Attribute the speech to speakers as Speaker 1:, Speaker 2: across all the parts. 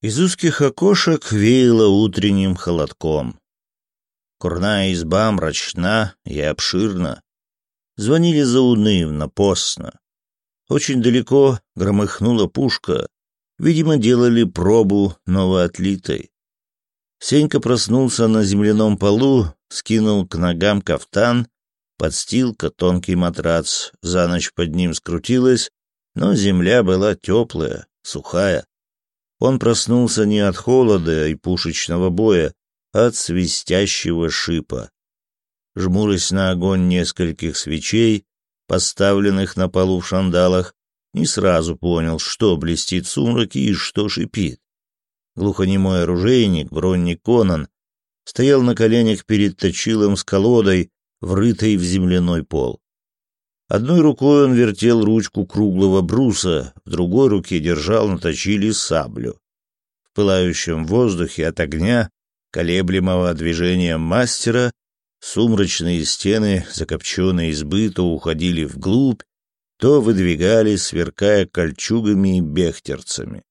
Speaker 1: Из узких окошек веяло утренним холодком. Курная изба мрачна и обширна. Звонили заунывно, постно. Очень далеко громыхнула пушка. Видимо, делали пробу новоотлитой. Сенька проснулся на земляном полу, скинул к ногам кафтан, подстилка тонкий матрац. За ночь под ним скрутилась, но земля была теплая, сухая он проснулся не от холода и пушечного боя, а от свистящего шипа. Жмурясь на огонь нескольких свечей, поставленных на полу в шандалах, не сразу понял, что блестит сумрак и что шипит. Глухонемой оружейник, бронник Конан, стоял на коленях перед точилом с колодой, врытой в земляной пол. Одной рукой он вертел ручку круглого бруса, в другой руке держал наточили саблю. В пылающем воздухе от огня, колеблемого движением мастера, сумрачные стены закопченной избы то уходили вглубь, то выдвигались, сверкая кольчугами и бехтерцами.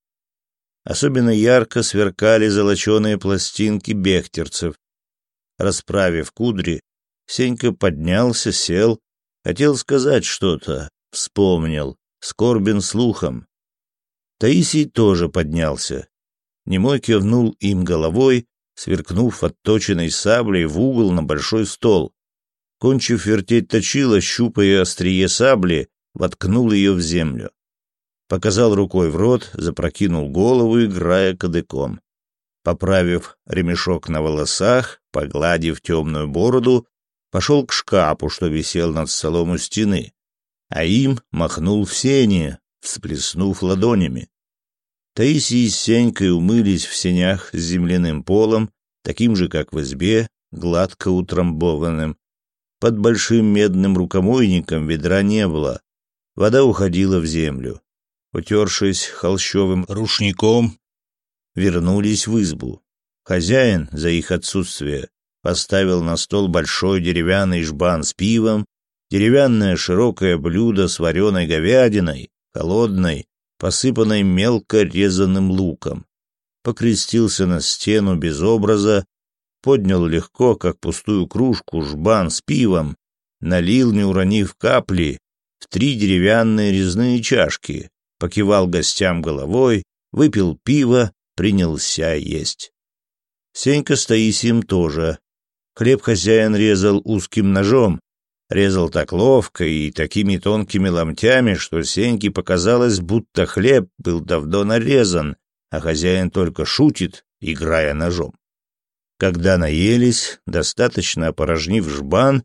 Speaker 1: Особенно ярко сверкали золоченые пластинки бехтерцев. Расправив кудри, Сенька поднялся, сел Хотел сказать что-то, вспомнил, скорбен слухом. Таисий тоже поднялся. Немой кивнул им головой, сверкнув отточенной саблей в угол на большой стол. Кончив вертеть точила, щупая острие сабли, воткнул ее в землю. Показал рукой в рот, запрокинул голову, играя кадыком. Поправив ремешок на волосах, погладив темную бороду, пошел к шкапу, что висел над столом у стены, а им махнул в сене, всплеснув ладонями. Таисий с Сенькой умылись в сенях с земляным полом, таким же, как в избе, гладко утрамбованным. Под большим медным рукомойником ведра не было, вода уходила в землю. Утершись холщовым рушником, вернулись в избу. Хозяин за их отсутствие поставил на стол большой деревянный жбан с пивом, деревянное широкое блюдо с вареной говядиной, холодной, посыпанной мелко резанным луком. Покрестился на стену без образа, поднял легко, как пустую кружку, жбан с пивом, налил, не уронив капли, в три деревянные резные чашки, покивал гостям головой, выпил пиво, принялся есть. Сенька с Таисием тоже Хлеб хозяин резал узким ножом, резал так ловко и такими тонкими ломтями, что Сеньке показалось, будто хлеб был давно нарезан, а хозяин только шутит, играя ножом. Когда наелись, достаточно опорожнив жбан,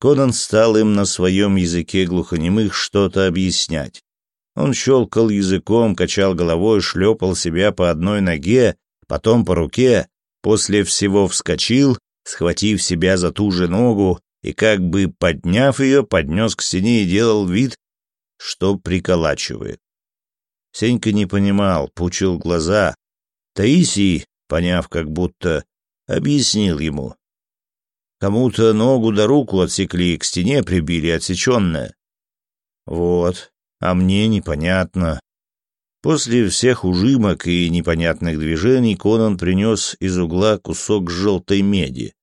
Speaker 1: Конан стал им на своем языке глухонемых что-то объяснять. Он щелкал языком, качал головой, шлепал себя по одной ноге, потом по руке, после всего вскочил, схватив себя за ту же ногу и, как бы подняв ее, поднес к стене и делал вид, что приколачивает. Сенька не понимал, пучил глаза. Таисий, поняв как будто, объяснил ему. Кому-то ногу да руку отсекли, и к стене прибили отсеченное. Вот, а мне непонятно. После всех ужимок и непонятных движений Конан принес из угла кусок желтой меди.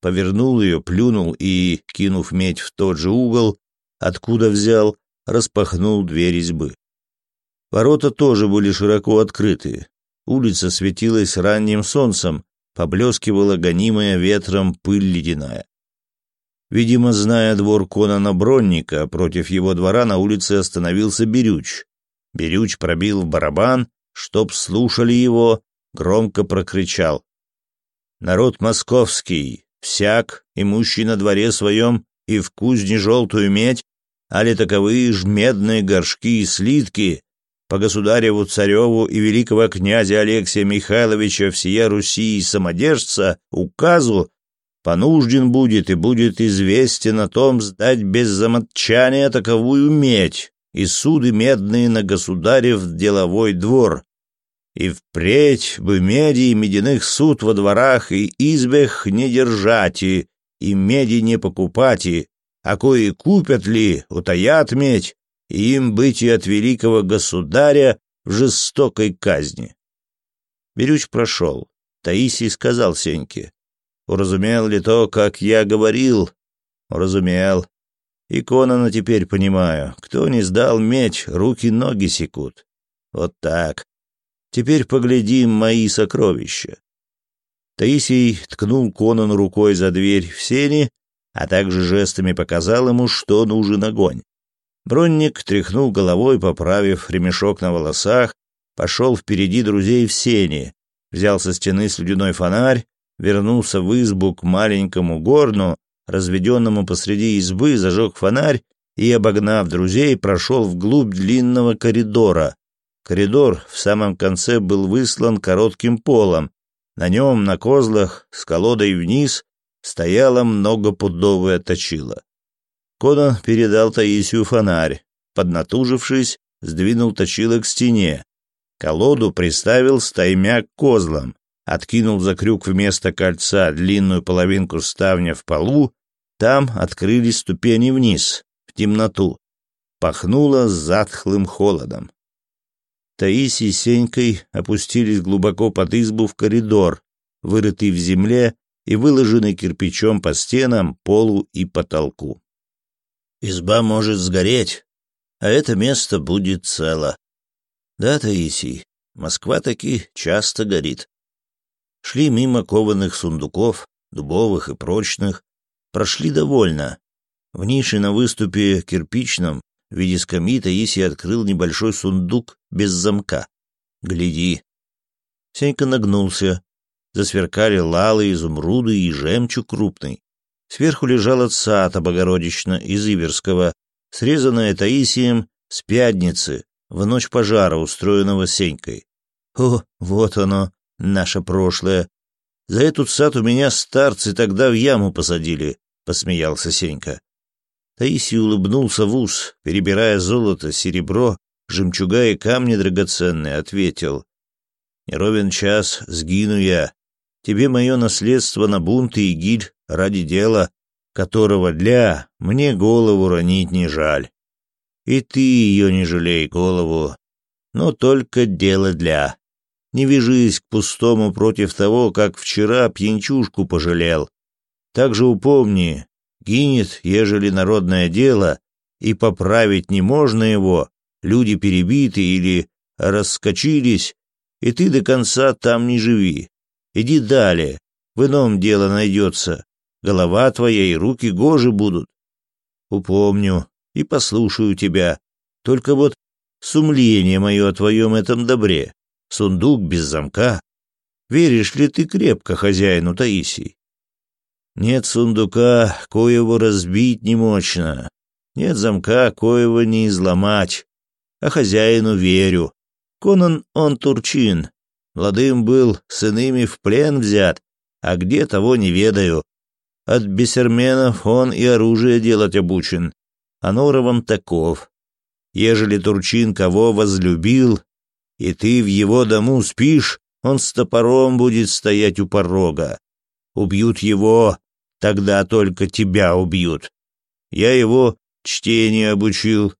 Speaker 1: Повернул ее, плюнул и, кинув медь в тот же угол, откуда взял, распахнул дверь избы. Ворота тоже были широко открыты. Улица светилась ранним солнцем, поблескивала гонимая ветром пыль ледяная. Видимо, зная двор Конана Бронника, против его двора на улице остановился Берюч, Берюч пробил в барабан, чтоб слушали его, громко прокричал. «Народ московский, всяк, имущий на дворе своем и в кузне желтую медь, али таковые ж медные горшки и слитки, по государеву цареву и великого князя Алексея Михайловича всея Руси и самодержца указу понужден будет и будет известен о том сдать без замотчания таковую медь, и суды медные на государев деловой двор. И впредь бы меди и медяных суд во дворах и избях не держати, и меди не покупати, а кои купят ли, утаят медь, и им быть и от великого государя в жестокой казни. Берюч прошел. Таисий сказал Сеньке. «Уразумел ли то, как я говорил?» «Уразумел. И Конана ну, теперь понимаю. Кто не сдал меч, руки-ноги секут. Вот так. Теперь поглядим мои сокровища. Таисий ткнул Конан рукой за дверь в сени, а также жестами показал ему, что нужен огонь. Бронник тряхнул головой, поправив ремешок на волосах, пошел впереди друзей в сени, взял со стены слюдяной фонарь, вернулся в избу к маленькому горну разведенному посреди избы, зажег фонарь и, обогнав друзей, прошел вглубь длинного коридора. Коридор в самом конце был выслан коротким полом. На нем, на козлах, с колодой вниз, стояла многопудовое точила. Конан передал Таисию фонарь. Поднатужившись, сдвинул точило к стене. Колоду приставил стаймя к козлам откинул за крюк вместо кольца длинную половинку ставня в полу там открылись ступени вниз, в темноту. Пахнуло затхлым холодом. Таисий с Сенькой опустились глубоко под избу в коридор, вырытый в земле и выложенный кирпичом по стенам, полу и потолку. «Изба может сгореть, а это место будет цело». «Да, Таисий, Москва таки часто горит». Шли мимо кованых сундуков, дубовых и прочных, прошли довольно. В нише на выступе кирпичном в виде скамьи Таисий открыл небольшой сундук без замка. «Гляди!» Сенька нагнулся. Засверкали лалы, изумруды и жемчуг крупный. Сверху лежал отсад обогородично из Иверского, срезанная Таисием с пятницы в ночь пожара, устроенного Сенькой. О, вот оно, наше прошлое. За этот сад у меня старцы тогда в яму посадили посмеялся Сенька. Таисий улыбнулся в ус, перебирая золото, серебро, жемчуга и камни драгоценные, ответил. «Не ровен час, сгину я. Тебе мое наследство на бунт и гиль ради дела, которого для мне голову ронить не жаль. И ты ее не жалей, голову, но только дело для. Не вяжись к пустому против того, как вчера пьянчушку пожалел, также упомни, гинет, ежели народное дело, и поправить не можно его, люди перебиты или раскочились, и ты до конца там не живи. Иди далее, в ином дело найдется. Голова твоя и руки гожи будут. Упомню и послушаю тебя. Только вот сумление мое о твоем этом добре. Сундук без замка. Веришь ли ты крепко хозяину Таисий? Нет сундука, коего разбить не мощно. Нет замка, коего не изломать. А хозяину верю. Конан он турчин. Владым был, с иными в плен взят, а где того не ведаю. От бесерменов он и оружие делать обучен. А норовом таков. Ежели турчин кого возлюбил, и ты в его дому спишь, он с топором будет стоять у порога. Убьют его, Тогда только тебя убьют. Я его чтение обучил.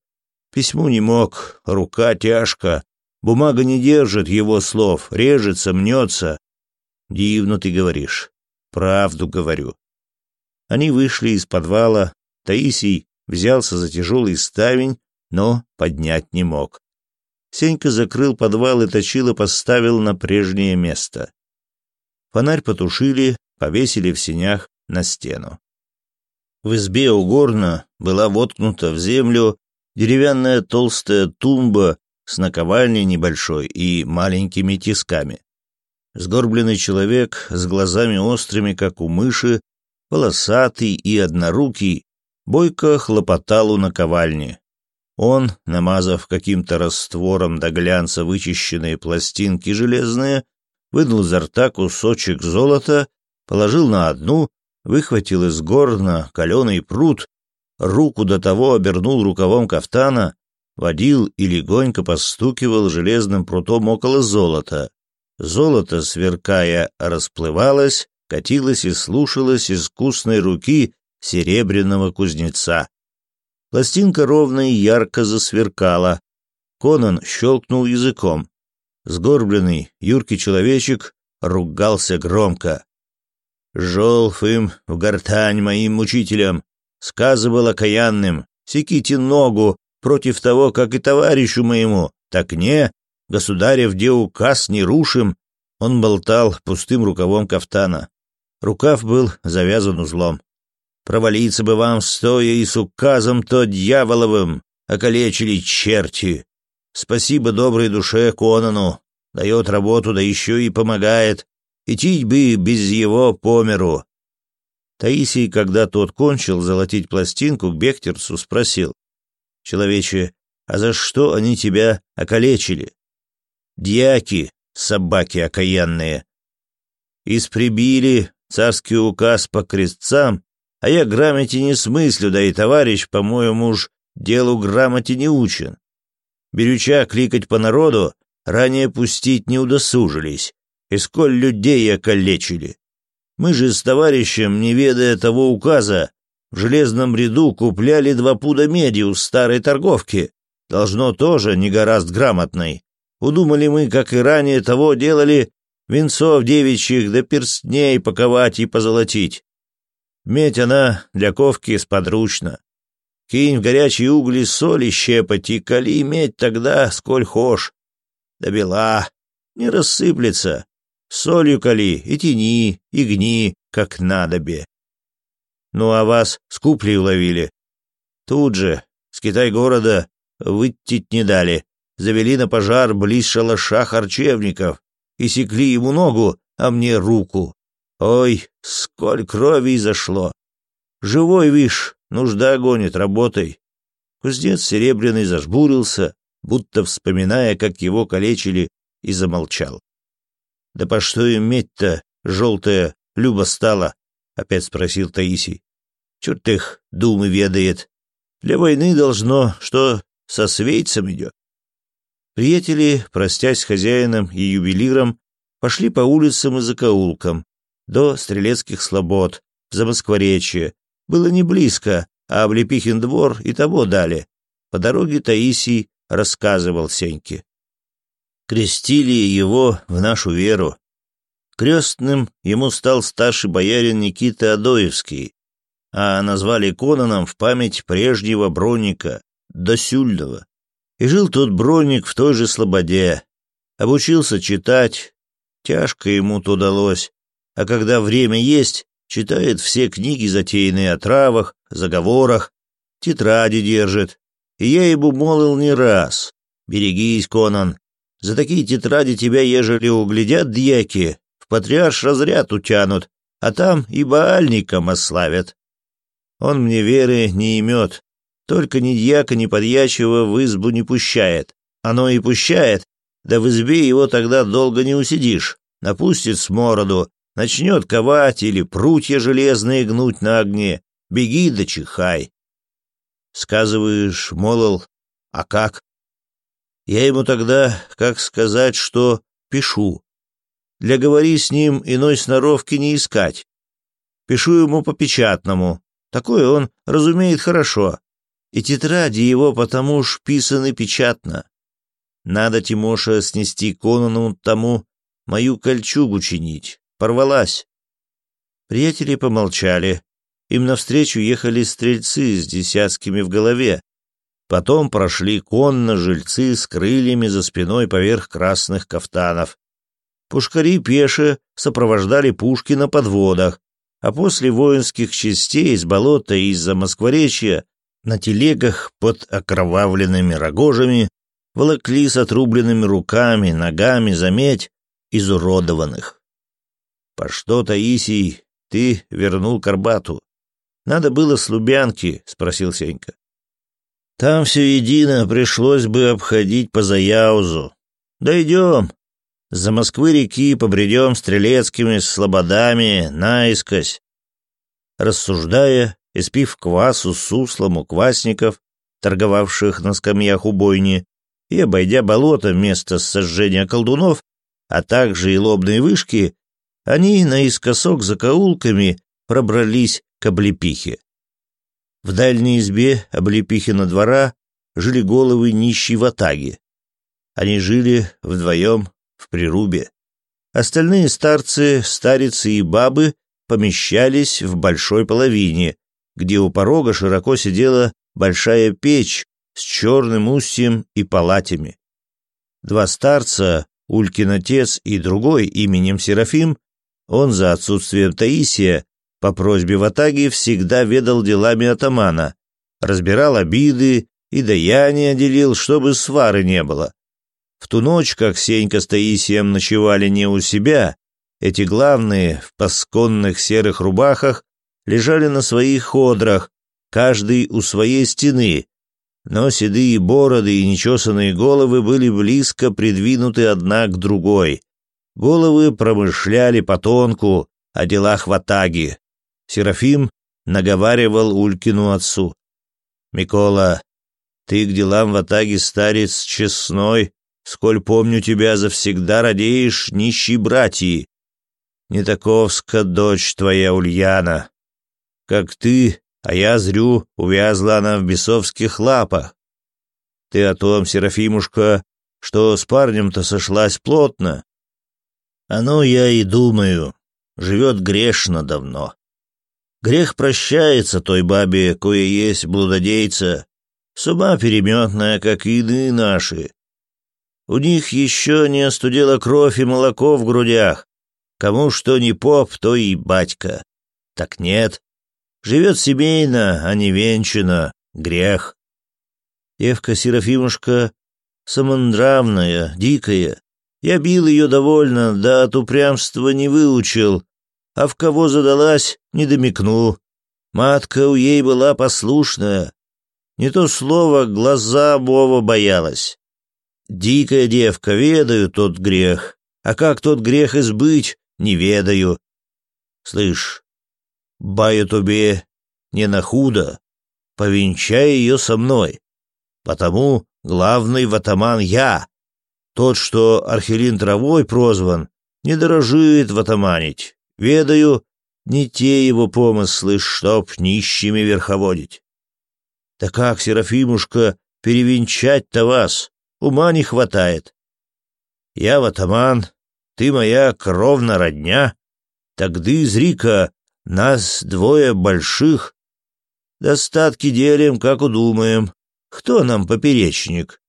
Speaker 1: Письму не мог, рука тяжка. Бумага не держит его слов, режется, мнется. Дивно ты говоришь. Правду говорю. Они вышли из подвала. Таисий взялся за тяжелый ставень, но поднять не мог. Сенька закрыл подвал и точило поставил на прежнее место. Фонарь потушили, повесили в сенях, на стену. В избе у горна была воткнута в землю деревянная толстая тумба с наковальней небольшой и маленькими тисками. Сгорбленный человек с глазами острыми, как у мыши, волосатый и однорукий, бойко хлопотал у наковальни. Он, намазав каким-то раствором до глянца вычищенные пластинки железные, вынул изо рта кусочек золота, положил на одну выхватил из горна каленый пруд, руку до того обернул рукавом кафтана, водил и легонько постукивал железным прутом около золота. Золото, сверкая, расплывалось, катилось и слушалось искусной руки серебряного кузнеца. Пластинка ровно и ярко засверкала. Конан щелкнул языком. Сгорбленный, юркий человечек ругался громко. Желфым в гортань моим мучителям, сказывал окаянным, секите ногу против того, как и товарищу моему, так не, государев где указ не рушим, он болтал пустым рукавом кафтана. Рукав был завязан узлом. Провалиться бы вам стоя и с указом то дьяволовым, окалечили черти. Спасибо доброй душе Конану, дает работу, да еще и помогает, Идти бы без его по. Таисий, когда тот кончил золотить пластинку, к Бехтерцу спросил. «Человече, а за что они тебя окалечили?» «Дьяки, собаки окаянные!» «Исприбили царский указ по крестцам, а я грамоте не смыслю, да и товарищ, по-моему, уж делу грамоте не учен. Берюча кликать по народу ранее пустить не удосужились и сколь людей окалечили. Мы же с товарищем, не ведая того указа, в железном ряду купляли два пуда меди у старой торговки. Должно тоже не гораздо грамотной. Удумали мы, как и ранее того делали, венцов девичьих да перстней паковать и позолотить. Медь она для ковки сподручна. Кинь в горячие угли соли щепоть и кали медь тогда, сколь хошь. Да бела, не рассыплется, солью кали и тяни, и гни, как надобе. Ну а вас с куплей уловили. Тут же, с Китай города, выттить не дали. Завели на пожар близ шалаша харчевников и секли ему ногу, а мне руку. Ой, сколь крови изошло. Живой, вишь, нужда гонит, работай. Кузнец серебряный зажбурился, будто вспоминая, как его калечили, и замолчал. Да по что им медь-то, желтая, Люба стала? Опять спросил Таисий. Черт их, думы ведает. Для войны должно, что со свейцем идет. Приятели, простясь с хозяином и ювелиром, пошли по улицам и закоулкам, до Стрелецких слобод, за Замоскворечье. Было не близко, а облепихин двор и того дали. По дороге Таисий рассказывал Сеньке крестили его в нашу веру. Крестным ему стал старший боярин Никита Адоевский, а назвали Конаном в память прежнего Броника Досюльного. И жил тот Броник в той же слободе. Обучился читать, тяжко ему то удалось. А когда время есть, читает все книги, затеянные о травах, заговорах, тетради держит. И я ему молил не раз. «Берегись, Конан, за такие тетради тебя, ежели углядят дьяки, в патриарш разряд утянут, а там и баальником ославят. Он мне веры не имет, только ни дьяка, ни подьячего в избу не пущает. Оно и пущает, да в избе его тогда долго не усидишь. Напустит смороду, начнет ковать или прутья железные гнуть на огне. Беги да чихай. Сказываешь, молол, а как? Я ему тогда, как сказать, что пишу. Для говори с ним иной сноровки не искать. Пишу ему по-печатному. Такое он разумеет хорошо. И тетради его потому ж писаны печатно. Надо, Тимоша, снести Конану тому мою кольчугу чинить. Порвалась. Приятели помолчали. Им навстречу ехали стрельцы с десятскими в голове, Потом прошли конно жильцы с крыльями за спиной поверх красных кафтанов. Пушкари пеше сопровождали пушки на подводах, а после воинских частей из болота и из-за Москворечья на телегах под окровавленными рогожами волокли с отрубленными руками, ногами, заметь, изуродованных. По что, Таисий, ты вернул Карбату? Надо было с Лубянки, спросил Сенька. Там все едино пришлось бы обходить по Заяузу. Дойдем. За Москвы реки побредем стрелецкими слободами наискось. Рассуждая, испив квасу с суслом у квасников, торговавших на скамьях у бойни, и обойдя болото вместо сожжения колдунов, а также и лобные вышки, они наискосок закоулками пробрались к облепихе. В дальней избе Облепихина двора жили головы нищей ватаги. Они жили вдвоем в прирубе. Остальные старцы, старицы и бабы помещались в большой половине, где у порога широко сидела большая печь с черным устьем и палатями. Два старца, Улькин отец и другой именем Серафим, он за отсутствием Таисия по просьбе Ватаги всегда ведал делами атамана, разбирал обиды и даяния делил, чтобы свары не было. В ту ночь, как Сенька с Таисием ночевали не у себя, эти главные в пасконных серых рубахах лежали на своих ходрах, каждый у своей стены, но седые бороды и нечесанные головы были близко придвинуты одна к другой. Головы промышляли по тонку о делах ватаги. Серафим наговаривал Улькину отцу. «Микола, ты к делам в атаге старец честной, сколь помню тебя завсегда радеешь нищие братьи. Не таковска дочь твоя Ульяна. Как ты, а я зрю, увязла она в бесовских лапах. Ты о том, Серафимушка, что с парнем-то сошлась плотно. Оно я и думаю, живет грешно давно. Грех прощается той бабе, кое есть блудодейца, Суба ума переметная, как и иные наши. У них еще не остудила кровь и молоко в грудях. Кому что не поп, то и батька. Так нет. Живет семейно, а не венчано. Грех. Евка Серафимушка самонравная, дикая. Я бил ее довольно, да от упрямства не выучил, а в кого задалась, не домикнул. Матка у ей была послушная. Не то слово, глаза Бова боялась. Дикая девка, ведаю тот грех, а как тот грех избыть, не ведаю. Слышь, баю тебе не на худо, повенчай ее со мной, потому главный ватаман я, тот, что Архилин травой прозван, не дорожит ватаманить. Ведаю, не те его помыслы, чтоб нищими верховодить. Да как, Серафимушка, перевенчать-то вас? Ума не хватает. Я ватаман, ты моя кровна родня. Тогды, зрика, нас двое больших. Достатки делим, как удумаем. Кто нам поперечник?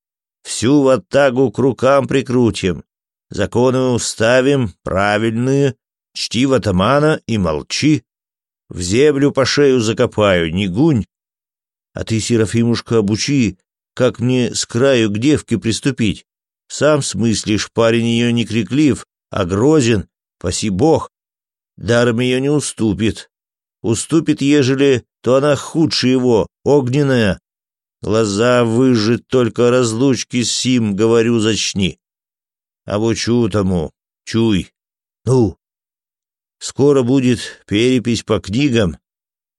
Speaker 1: Всю ватагу к рукам прикрутим. Законы уставим, правильные, Чти ватамана и молчи. В землю по шею закопаю, не гунь. А ты, Серафимушка, обучи, как мне с краю к девке приступить. Сам смыслишь, парень ее не криклив, а грозен, паси бог. Даром ее не уступит. Уступит, ежели, то она худше его, огненная. Глаза выжжет только разлучки сим, говорю, зачни. Обучу тому, чуй. Ну, Скоро будет перепись по книгам,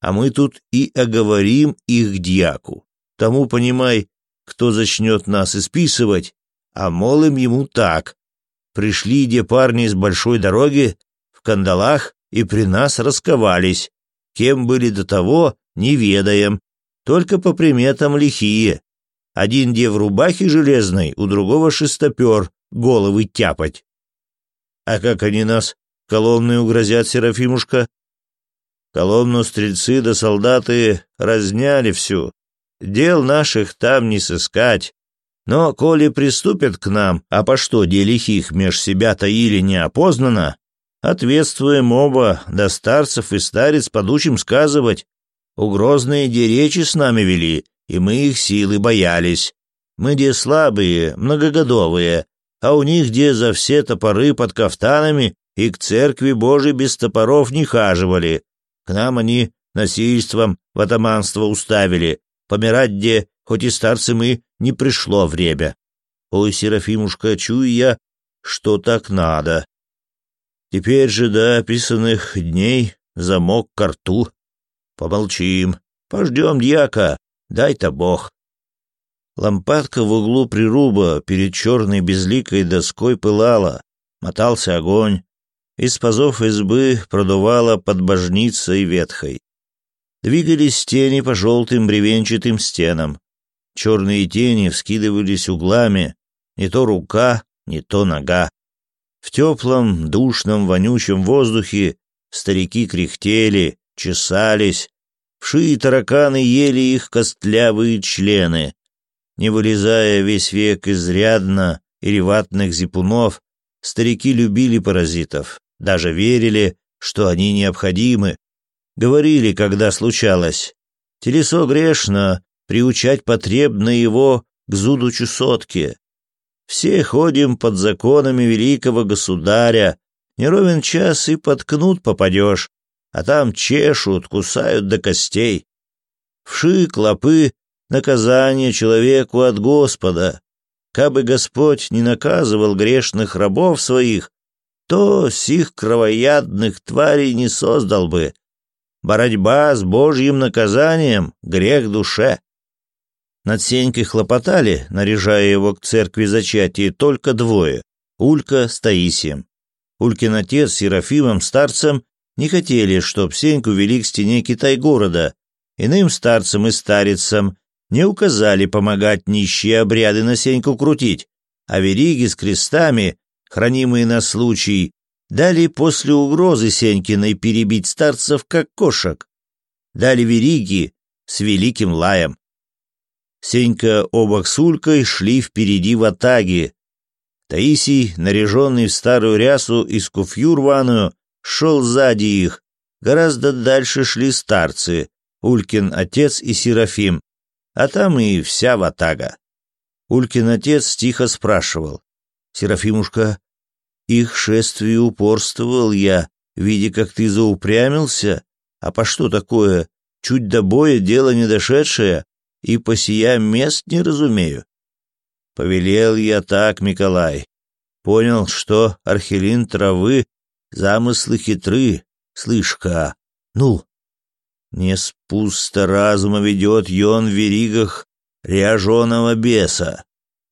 Speaker 1: а мы тут и оговорим их дьяку. Тому, понимай, кто зачнет нас исписывать, а молим ему так. Пришли де парни с большой дороги, в кандалах, и при нас расковались. Кем были до того, не ведаем, только по приметам лихие. Один де в рубахе железной, у другого шестопер, головы тяпать. А как они нас Колонны угрозят Серафимушка. Колонну стрельцы да солдаты разняли всю. Дел наших там не сыскать. Но коли приступят к нам, а по что делихих меж себя таили неопознанно, ответствуем оба, да старцев и старец подучим сказывать. Угрозные деречи с нами вели, и мы их силы боялись. Мы где слабые, многогодовые, а у них где за все топоры под кафтанами и к церкви Божией без топоров не хаживали. К нам они насильством в атаманство уставили, помирать где, хоть и старцы мы, не пришло время. Ой, Серафимушка, чую я, что так надо. Теперь же до описанных дней замок к рту. Помолчим, пождем дьяка, дай-то бог. Лампадка в углу прируба перед черной безликой доской пылала, мотался огонь, из пазов избы продувало под божницей ветхой. Двигались тени по желтым бревенчатым стенам. Черные тени вскидывались углами, не то рука, не то нога. В теплом, душном, вонючем воздухе старики кряхтели, чесались, вши и тараканы ели их костлявые члены. Не вылезая весь век изрядно и реватных зипунов, старики любили паразитов даже верили, что они необходимы. Говорили, когда случалось. Телесо грешно, приучать потребно его к зуду чесотки. Все ходим под законами великого государя, неровен час и подкнут попадешь, а там чешут, кусают до костей. Вши, клопы, наказание человеку от Господа. Кабы Господь не наказывал грешных рабов своих, то сих кровоядных тварей не создал бы. Борьба с божьим наказанием — грех душе. Над Сенькой хлопотали, наряжая его к церкви зачатия, только двое — Улька с Таисием. Улькин отец с Ерофимом Старцем не хотели, чтоб Сеньку вели к стене Китай-города. Иным старцам и старицам не указали помогать нищие обряды на Сеньку крутить, а вериги с крестами хранимые на случай, дали после угрозы Сенькиной перебить старцев, как кошек, дали вериги с великим лаем. Сенька обок с Улькой шли впереди в атаге. Таисий, наряженный в старую рясу из скуфью рваную, шел сзади их. Гораздо дальше шли старцы, Улькин отец и Серафим, а там и вся ватага. Улькин отец тихо спрашивал. Серафимушка, их шествию упорствовал я, видя, как ты заупрямился, а по что такое, чуть до боя дело не дошедшее, и по сия мест не разумею. Повелел я так, Миколай. Понял, что архилин травы, замыслы хитры, слышка, ну. Не с пусто разума ведет ён в веригах ряженого беса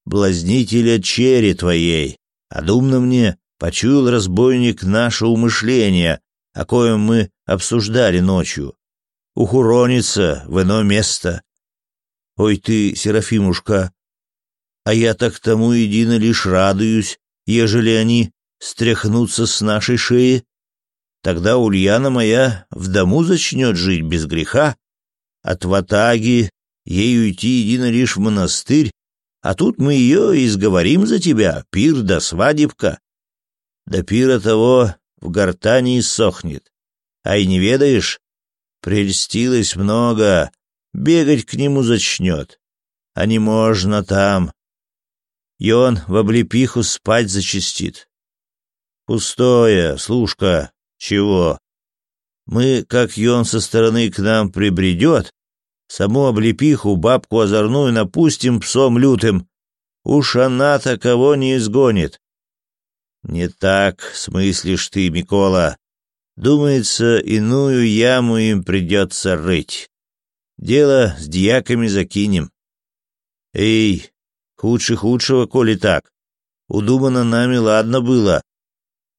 Speaker 1: блазнителя чери твоей, а думно мне почуял разбойник наше умышление, о коем мы обсуждали ночью. Ухуронится в ино место. Ой ты, Серафимушка, а я так тому едино лишь радуюсь, ежели они стряхнутся с нашей шеи. Тогда Ульяна моя в дому зачнет жить без греха, от ватаги ей уйти едино лишь в монастырь, а тут мы ее изговорим за тебя, пир да свадебка. До пира того в гортани сохнет. Ай, не ведаешь? Прельстилось много, бегать к нему зачнет. А не можно там. И он в облепиху спать зачастит. Пустое, слушка, чего? Мы, как ён со стороны к нам прибредет, саму облепиху, бабку озорную напустим псом лютым. Уж она-то кого не изгонит. Не так смыслишь ты, Микола. Думается, иную яму им придется рыть. Дело с дьяками закинем. Эй, худше худшего, коли так. Удумано нами ладно было.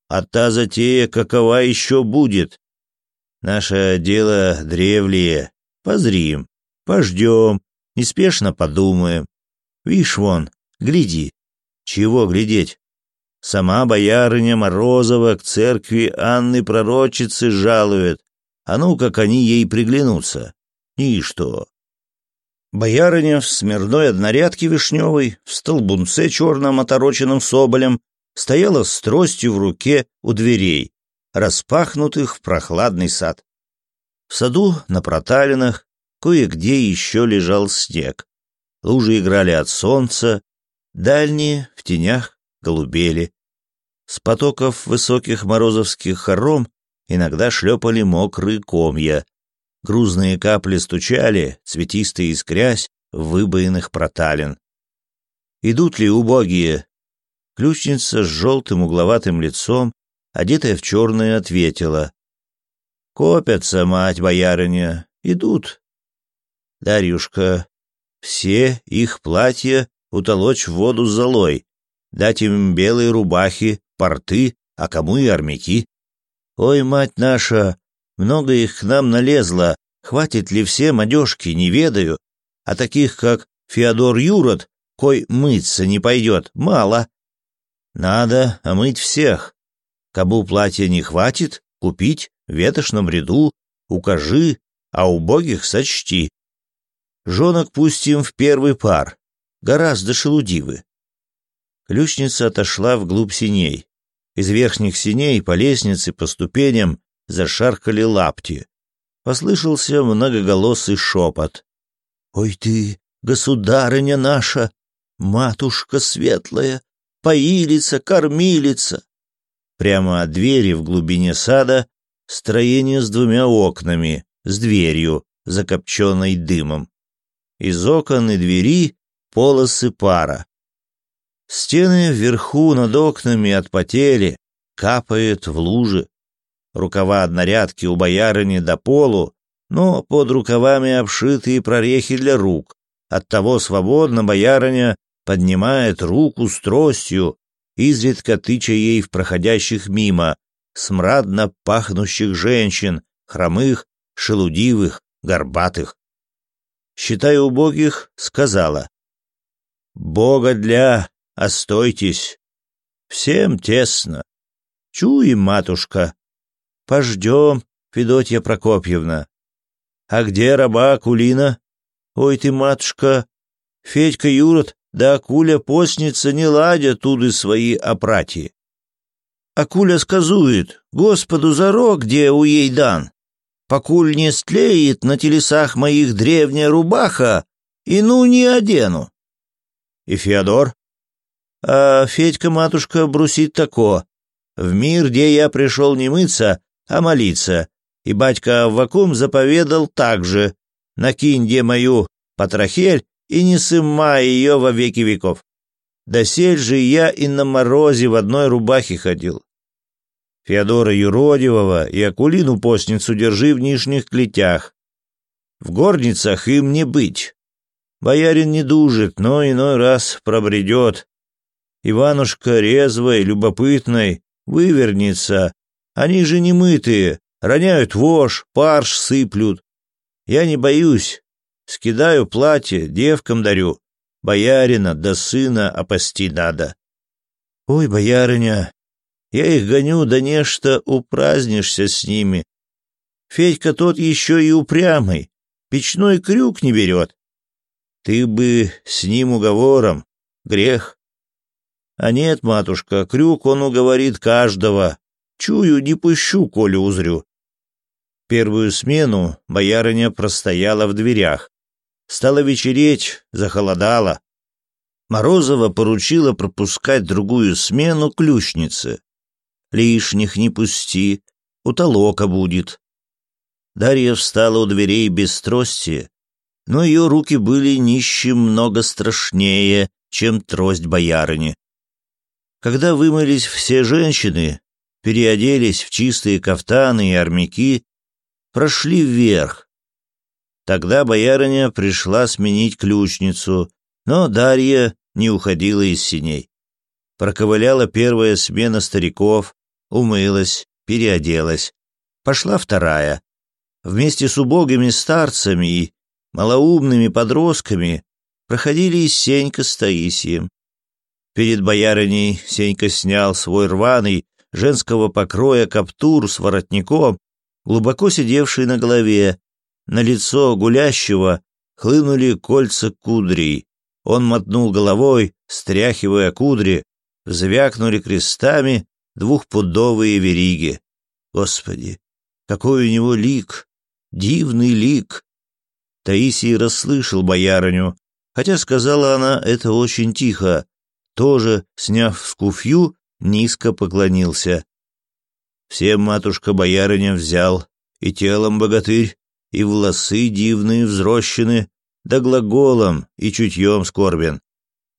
Speaker 1: А та затея какова еще будет? Наше дело древлее. Позрим. Пождем, неспешно подумаем. Вишь вон, гляди. Чего глядеть? Сама боярыня Морозова к церкви Анны Пророчицы жалует. А ну, как они ей приглянутся. И что? Боярыня в смирной однорядке вишневой, в столбунце черном отороченном соболем, стояла с тростью в руке у дверей, распахнутых в прохладный сад. В саду, на проталинах, кое-где еще лежал снег. Лужи играли от солнца, дальние в тенях голубели. С потоков высоких морозовских хором иногда шлепали мокрые комья. Грузные капли стучали, цветистые искрясь, в выбоенных проталин. Идут ли убогие? Ключница с желтым угловатым лицом, одетая в черное, ответила. «Копятся, мать-боярыня, идут, Дарюшка, все их платья утолочь в воду золой, дать им белые рубахи, порты, а кому и армяки. Ой, мать наша, много их к нам налезло, хватит ли всем одежки, не ведаю, а таких, как Феодор Юрод, кой мыться не пойдет, мало. Надо омыть всех. Кабу платья не хватит, купить в ветошном ряду, укажи, а убогих сочти. Жонок пустим в первый пар. Гораздо шелудивы. Ключница отошла вглубь синей. Из верхних синей по лестнице, по ступеням зашаркали лапти. Послышался многоголосый шепот. «Ой ты, государыня наша, матушка светлая, поилица, кормилица!» Прямо от двери в глубине сада строение с двумя окнами, с дверью, закопченной дымом. Из окон и двери полосы пара. Стены вверху над окнами отпотели, капает в лужи. Рукава однорядки у боярыни до полу, но под рукавами обшитые прорехи для рук. Оттого свободно боярыня поднимает руку с тростью, изредка тыча ей в проходящих мимо, смрадно пахнущих женщин, хромых, шелудивых, горбатых считая убогих, сказала. «Бога для, остойтесь, всем тесно, чуем, матушка, пождем, Федотья Прокопьевна, а где раба Акулина? Ой ты, матушка, Федька Юрод да Акуля постница не ладят туды свои опрати». Акуля сказует, Господу зарок, где у ей дан, покуль не стлеет на телесах моих древняя рубаха, и ну не одену. И Феодор? А Федька-матушка брусит тако. В мир, где я пришел не мыться, а молиться. И батька вакуум заповедал так же. Накинь где мою потрохель и не сымай ее во веки веков. Досель же я и на морозе в одной рубахе ходил. Феодора Юродивого и Акулину-постницу держи в нижних клетях. В горницах им не быть. Боярин не дужит, но иной раз пробредет. Иванушка резвой, любопытной, вывернется. Они же не мытые, роняют вож, парш сыплют. Я не боюсь. Скидаю платье, девкам дарю. Боярина до да сына опасти надо. Ой, боярыня, я их гоню, да нечто упразднишься с ними. Федька тот еще и упрямый, печной крюк не берет. Ты бы с ним уговором, грех. А нет, матушка, крюк он уговорит каждого. Чую, не пущу, коли узрю. Первую смену боярыня простояла в дверях. Стало вечереть, захолодало. Морозова поручила пропускать другую смену ключнице лишних не пусти, утолока будет. Дарья встала у дверей без трости, но ее руки были нищим много страшнее, чем трость боярыни. Когда вымылись все женщины, переоделись в чистые кафтаны и армяки, прошли вверх. Тогда боярыня пришла сменить ключницу, но Дарья не уходила из синей. Проковыляла первая смена стариков, умылась, переоделась. Пошла вторая. Вместе с убогими старцами и малоумными подростками проходили и Сенька с Таисием. Перед боярыней Сенька снял свой рваный, женского покроя каптур с воротником, глубоко сидевший на голове. На лицо гулящего хлынули кольца кудрей. Он мотнул головой, стряхивая кудри, звякнули крестами, двухпудовые вериги. Господи, какой у него лик! Дивный лик! Таисий расслышал боярыню, хотя сказала она это очень тихо, тоже, сняв скуфью, низко поклонился. Всем матушка-боярыня взял, и телом богатырь, и волосы дивные взрощены, да глаголом и чутьем скорбен.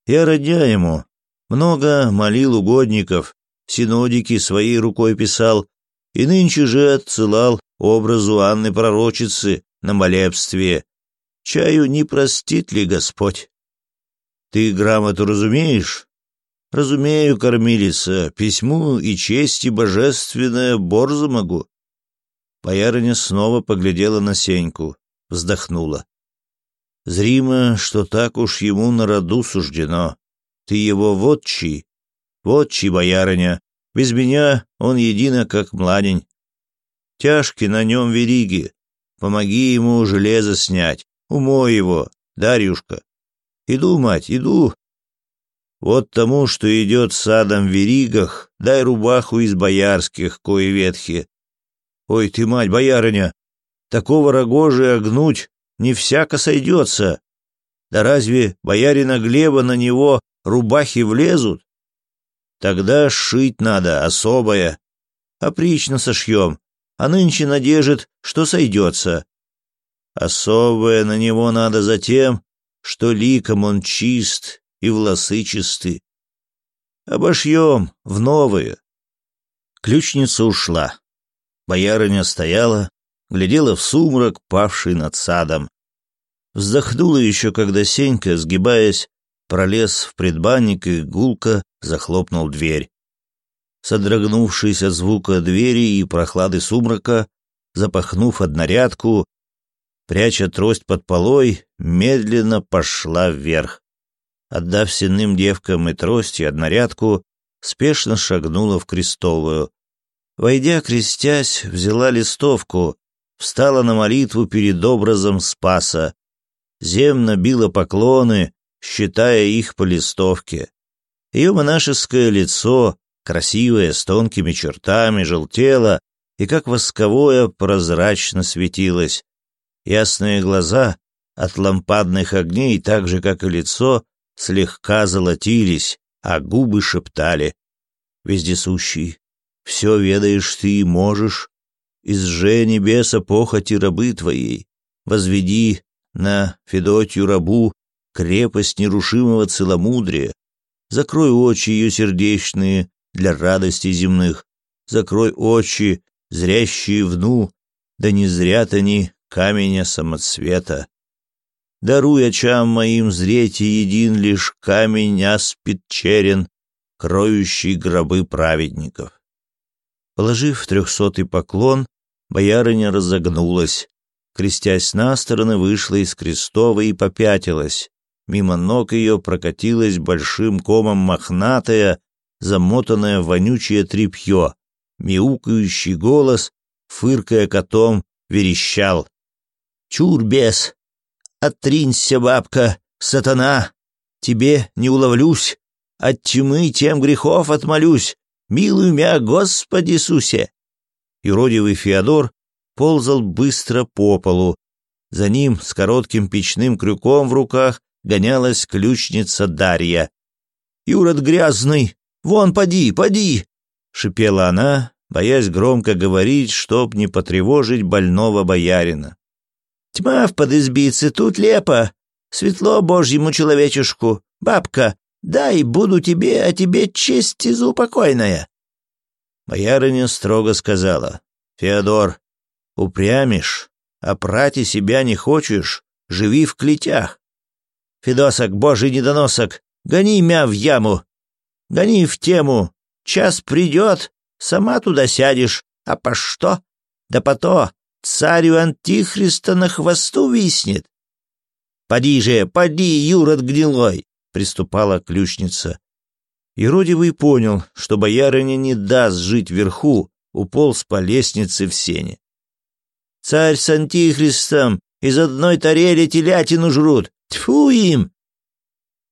Speaker 1: Я, родня ему, много молил угодников, синодики своей рукой писал, и нынче же отсылал образу Анны Пророчицы на молебстве. Чаю не простит ли Господь? Ты грамоту разумеешь? Разумею, кормилица, письму и честь и божественное борзо могу. Боярыня снова поглядела на Сеньку, вздохнула. Зримо, что так уж ему на роду суждено. Ты его вотчий, вот чьи боярыня, без меня он едино, как младень. Тяжки на нем вериги, помоги ему железо снять, умой его, Дарюшка. Иду, мать, иду. Вот тому, что идет садом в веригах, дай рубаху из боярских, кое ветхи. Ой ты, мать, боярыня, такого рогожи огнуть не всяко сойдется. Да разве боярина Глеба на него рубахи влезут? Тогда шить надо особое. А Опрично сошьем, а нынче надежит, что сойдется. Особое на него надо затем, что ликом он чист и волосы чисты. Обошьем в новые. Ключница ушла. Боярыня стояла, глядела в сумрак, павший над садом. Вздохнула еще, когда Сенька, сгибаясь, пролез в предбанник и гулко захлопнул дверь. Содрогнувшись от звука двери и прохлады сумрака, запахнув однорядку, пряча трость под полой, медленно пошла вверх. Отдав сенным девкам и трость, и однорядку, спешно шагнула в крестовую. Войдя, крестясь, взяла листовку, встала на молитву перед образом Спаса. Земно била поклоны, считая их по листовке. Ее монашеское лицо, красивое, с тонкими чертами, желтело и как восковое прозрачно светилось. Ясные глаза от лампадных огней, так же, как и лицо, слегка золотились, а губы шептали. «Вездесущий, все ведаешь ты и можешь, изже небеса похоти рабы твоей, возведи на Федотью рабу крепость нерушимого целомудрия. Закрой очи ее сердечные для радости земных, закрой очи, зрящие вну, да не зрят они каменя а самоцвета. Даруй очам моим зреть един лишь камень аспид черен, кроющий гробы праведников. Положив трехсотый поклон, боярыня разогнулась, крестясь на стороны, вышла из крестовой и попятилась, Мимо ног ее прокатилась большим комом мохнатая, замотанная вонючее тряпье. Мяукающий голос, фыркая котом, верещал. «Чур, бес! Отринься, бабка! Сатана! Тебе не уловлюсь! От тьмы тем грехов отмолюсь! Милуй мя, Господи Иисусе!» Иродивый Феодор ползал быстро по полу. За ним с коротким печным крюком в руках гонялась ключница Дарья. «Юрод грязный! Вон, поди, поди!» — шипела она, боясь громко говорить, чтоб не потревожить больного боярина. «Тьма в подизбице, тут лепо! Светло божьему человечешку! Бабка, дай буду тебе, а тебе честь и заупокойная!» Боярыня строго сказала. «Феодор, упрямишь, а прати себя не хочешь, живи в клетях. Федосок, божий недоносок, гони мя в яму, гони в тему. Час придет, сама туда сядешь, а по что? Да по то, царю Антихриста на хвосту виснет. «Поди же, поди, юрод гнилой!» — приступала ключница. Иродивый понял, что боярыня не даст жить вверху, уполз по лестнице в сене. «Царь с антихристом из одной тарели телятину жрут, Тьфу им!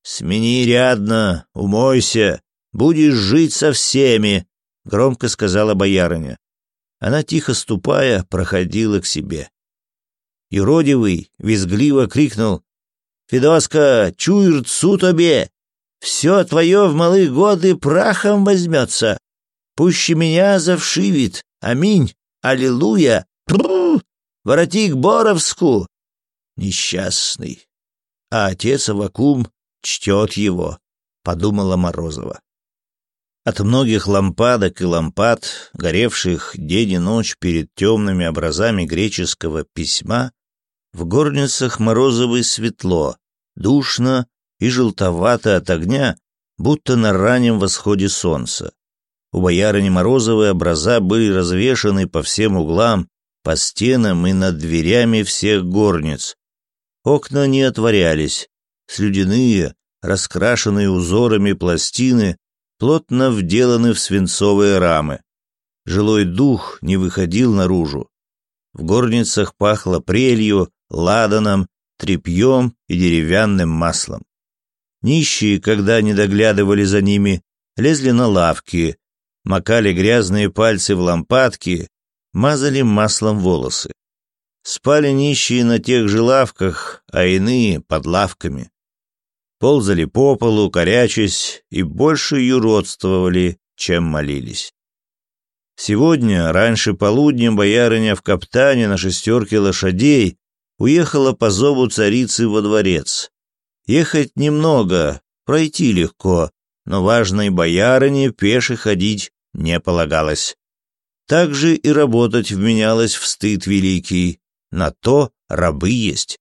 Speaker 1: Смени рядно, умойся, будешь жить со всеми, громко сказала боярыня. Она, тихо ступая, проходила к себе. Иродивый визгливо крикнул. «Федоска, чую рцу тебе! Все твое в малые годы прахом возьмется! Пуще меня завшивит! Аминь! Аллилуйя! Пру! Вороти к Боровску!» Несчастный а отец Авакум чтет его», — подумала Морозова. От многих лампадок и лампад, горевших день и ночь перед темными образами греческого письма, в горницах Морозовой светло, душно и желтовато от огня, будто на раннем восходе солнца. У боярыни Морозовой образа были развешаны по всем углам, по стенам и над дверями всех горниц, Окна не отворялись. Слюдяные, раскрашенные узорами пластины, плотно вделаны в свинцовые рамы. Жилой дух не выходил наружу. В горницах пахло прелью, ладаном, тряпьем и деревянным маслом. Нищие, когда не доглядывали за ними, лезли на лавки, макали грязные пальцы в лампадки, мазали маслом волосы. Спали нищие на тех же лавках, а иные под лавками. Ползали по полу, корячась, и больше юродствовали, чем молились. Сегодня, раньше полудня, боярыня в каптане на шестерке лошадей уехала по зову царицы во дворец. Ехать немного, пройти легко, но важной боярыне пеше ходить не полагалось. Так же и работать вменялось в стыд великий на то рабы есть.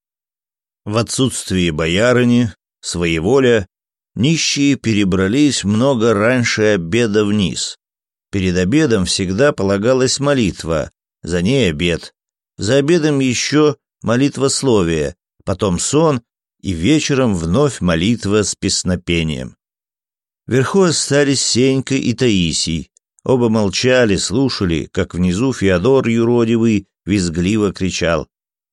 Speaker 1: В отсутствие боярыни, своеволя, нищие перебрались много раньше обеда вниз. Перед обедом всегда полагалась молитва, за ней обед. За обедом еще молитва словия, потом сон и вечером вновь молитва с песнопением. Вверху остались Сенька и Таисий. Оба молчали, слушали, как внизу Феодор юродивый визгливо кричал.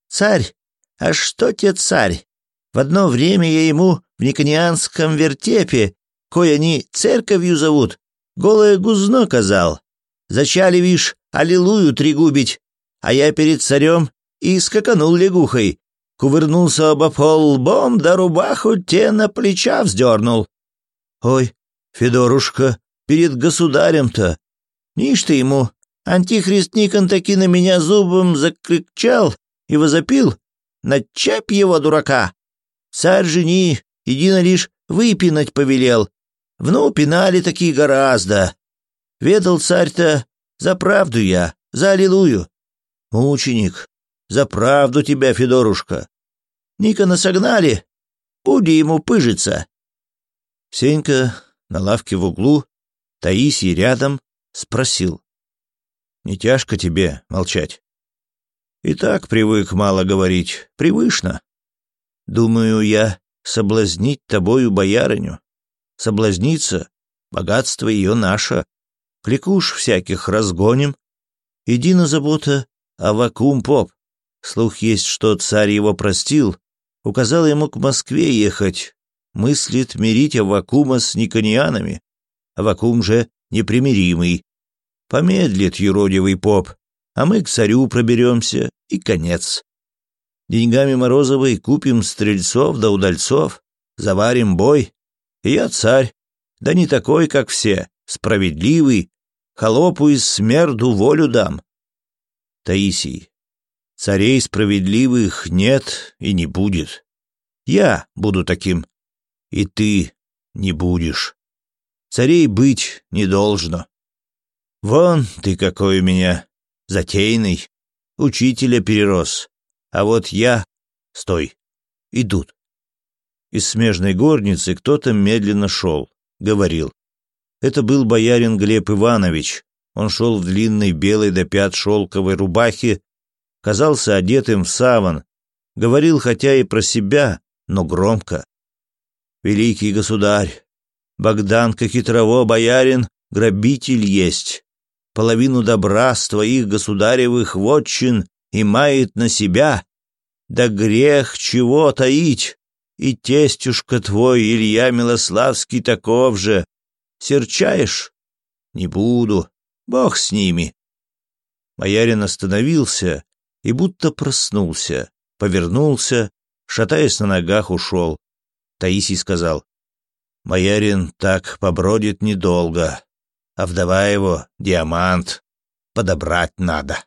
Speaker 1: «Царь! А что тебе, царь? В одно время я ему в Никонианском вертепе, кое они церковью зовут, голое гузно казал. Зачали, вишь, аллилую тригубить, а я перед царем и скаканул лягухой. Кувырнулся обо пол лбом, да рубаху те на плеча вздернул. Ой, Федорушка, перед государем-то! Нишь ты ему Антихрист Никон таки на меня зубом закричал и возопил. «Начапь его, дурака! Царь жени, едино лишь выпинать повелел. Вну пинали такие гораздо. Ведал царь-то, за правду я, за аллилую. Мученик, за правду тебя, Федорушка. Никона согнали, буди ему пыжиться». Сенька на лавке в углу, Таисий рядом, спросил. Не тяжко тебе молчать. И так привык мало говорить, привычно. Думаю я, соблазнить тобою боярыню. Соблазниться, богатство ее наше. Кликуш всяких разгоним. Иди на забота а вакуум поп. Слух есть, что царь его простил, указал ему к Москве ехать. Мыслит мирить Аввакума с никонианами. Аввакум же непримиримый, Помедлит юродивый поп, а мы к царю проберемся, и конец. Деньгами Морозовой купим стрельцов да удальцов, заварим бой. И я царь, да не такой, как все, справедливый, холопу из смерду волю дам. Таисий. Царей справедливых нет и не будет. Я буду таким, и ты не будешь. Царей быть не должно. Вон ты какой у меня затейный, учителя перерос. А вот я... Стой. Идут. Из смежной горницы кто-то медленно шел, говорил. Это был боярин Глеб Иванович. Он шел в длинной белой до пят шелковой рубахе, казался одетым в саван, говорил хотя и про себя, но громко. «Великий государь, Богдан Кокитрово, боярин, грабитель есть половину добра с твоих государевых вотчин и мает на себя. Да грех чего таить! И тестюшка твой, Илья Милославский, таков же. Серчаешь? Не буду. Бог с ними. Боярин остановился и будто проснулся, повернулся, шатаясь на ногах, ушел. Таисий сказал, «Боярин так побродит недолго а вдова его — диамант. Подобрать надо.